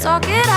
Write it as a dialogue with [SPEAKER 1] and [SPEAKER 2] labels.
[SPEAKER 1] talk it